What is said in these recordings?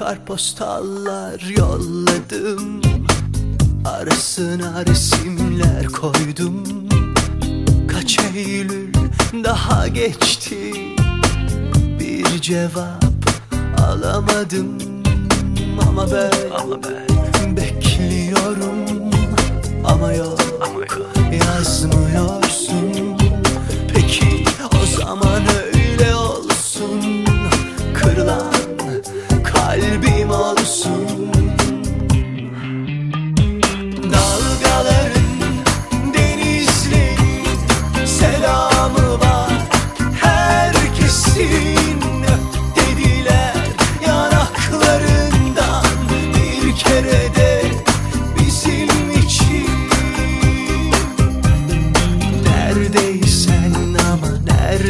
Karpostallar yolladım. Arasına resimler koydum. Kaç Eylül daha geçti. Bir cevap alamadım. Ama ben, Ama ben bekliyorum. Ama yok, ama yok. yazmıyorsun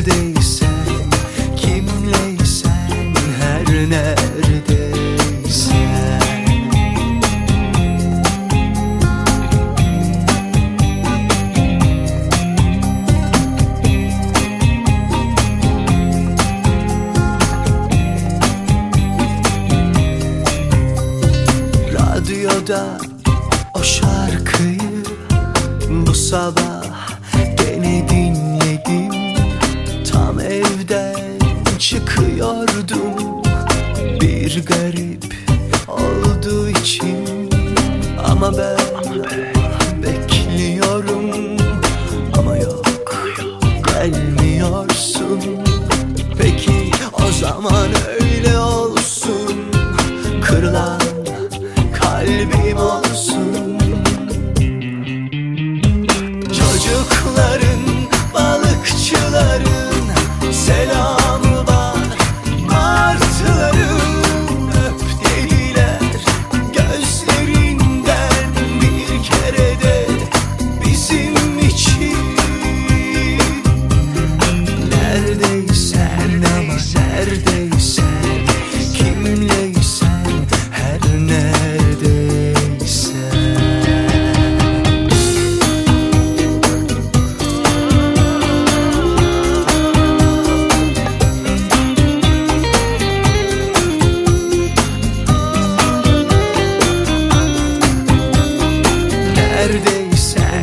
neredeysen Kimleysen her neredeysen. Radyoda o şarkıyı bu sabah gene Tam evden çıkıyordum. Bir garip olduğu için. Ama ben bekliyorum. Ama yok gelmiyorsun. Peki o zaman öyle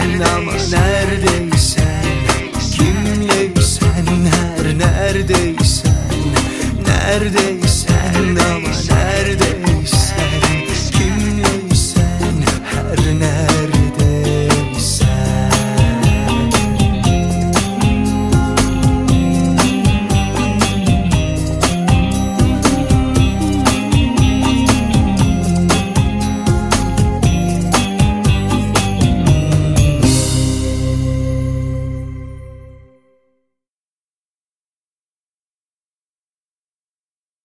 Neredeysen ama neredeysen Kimleysen her neredeysen neredeysen